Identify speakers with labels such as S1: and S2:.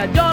S1: cayó